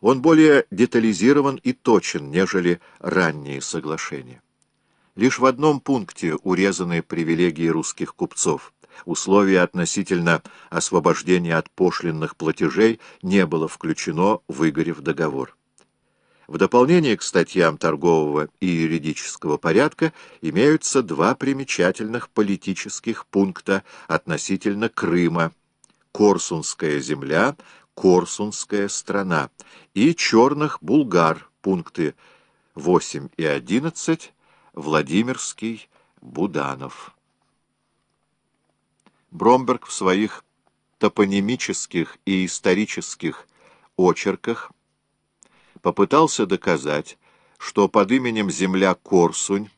Он более детализирован и точен, нежели ранние соглашения. Лишь в одном пункте урезаны привилегии русских купцов. Условие относительно освобождения от пошлинных платежей не было включено в Игорев договор. В дополнение к статьям торгового и юридического порядка имеются два примечательных политических пункта относительно Крыма, Корсунская земля, Корсунская страна и черных булгар, пункты 8 и 11, Владимирский, Буданов. Бромберг в своих топонимических и исторических очерках попытался доказать, что под именем земля Корсунь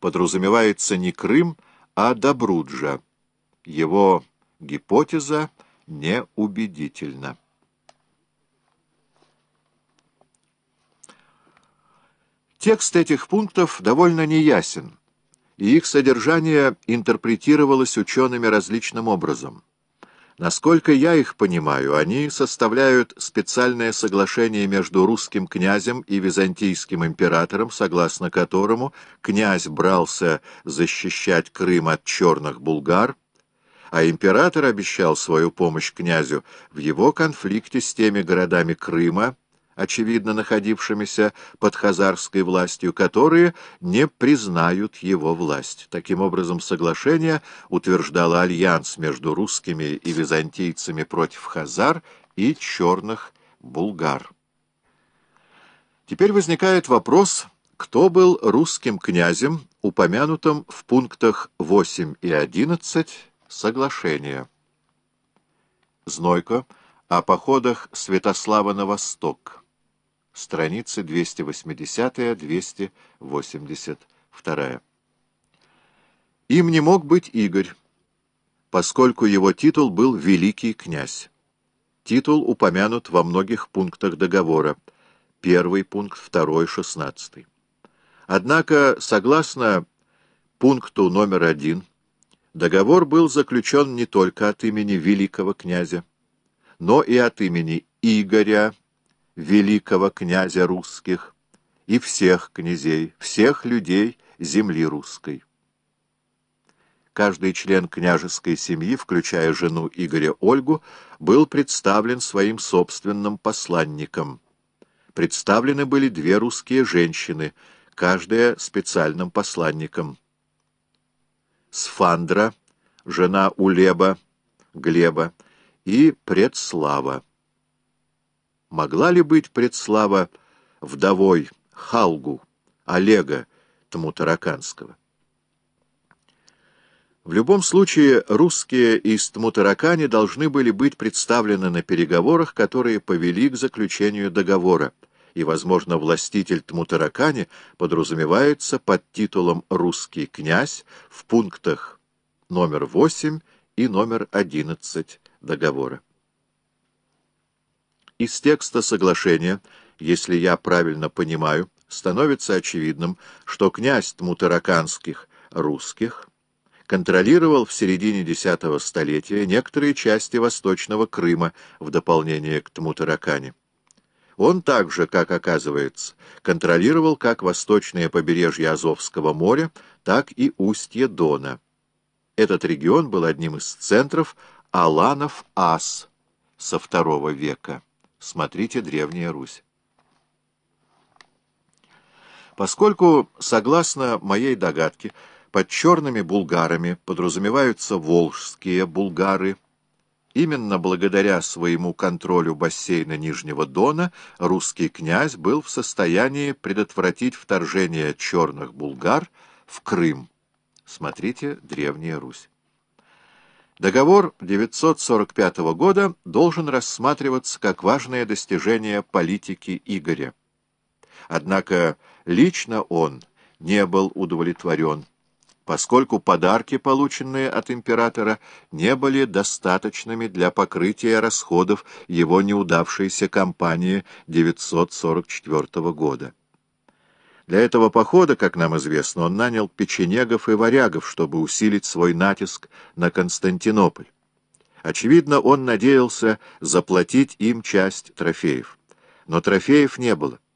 подразумевается не Крым, а Добруджа. Его гипотеза неубедительна. Текст этих пунктов довольно неясен, и их содержание интерпретировалось учеными различным образом. Насколько я их понимаю, они составляют специальное соглашение между русским князем и византийским императором, согласно которому князь брался защищать Крым от черных булгар, а император обещал свою помощь князю в его конфликте с теми городами Крыма, очевидно находившимися под хазарской властью, которые не признают его власть. Таким образом, соглашение утверждало альянс между русскими и византийцами против хазар и черных булгар. Теперь возникает вопрос, кто был русским князем, упомянутым в пунктах 8 и 11 соглашения. Знойко о походах Святослава на восток страницы 280-282. Им не мог быть Игорь, поскольку его титул был «Великий князь». Титул упомянут во многих пунктах договора. Первый пункт, второй, шестнадцатый. Однако, согласно пункту номер один, договор был заключен не только от имени великого князя, но и от имени Игоря, великого князя русских и всех князей, всех людей земли русской. Каждый член княжеской семьи, включая жену Игоря Ольгу, был представлен своим собственным посланником. Представлены были две русские женщины, каждая специальным посланником. Сфандра, жена Улеба, Глеба, и Предслава. Могла ли быть предслава вдовой Халгу, Олега Тмутараканского? В любом случае, русские из Тмутаракани должны были быть представлены на переговорах, которые повели к заключению договора, и, возможно, властитель Тмутаракани подразумевается под титулом «русский князь» в пунктах номер 8 и номер 11 договора. Из текста соглашения, если я правильно понимаю, становится очевидным, что князь Тмутараканских русских контролировал в середине X столетия некоторые части Восточного Крыма в дополнение к Тмутаракане. Он также, как оказывается, контролировал как восточное побережье Азовского моря, так и устье Дона. Этот регион был одним из центров Аланов-Ас со II века. Смотрите «Древняя Русь». Поскольку, согласно моей догадке, под черными булгарами подразумеваются волжские булгары, именно благодаря своему контролю бассейна Нижнего Дона русский князь был в состоянии предотвратить вторжение черных булгар в Крым. Смотрите «Древняя Русь». Договор 945 года должен рассматриваться как важное достижение политики Игоря. Однако лично он не был удовлетворен, поскольку подарки, полученные от императора, не были достаточными для покрытия расходов его неудавшейся кампании 944 года. Для этого похода, как нам известно, он нанял печенегов и варягов, чтобы усилить свой натиск на Константинополь. Очевидно, он надеялся заплатить им часть трофеев. но трофеев не было.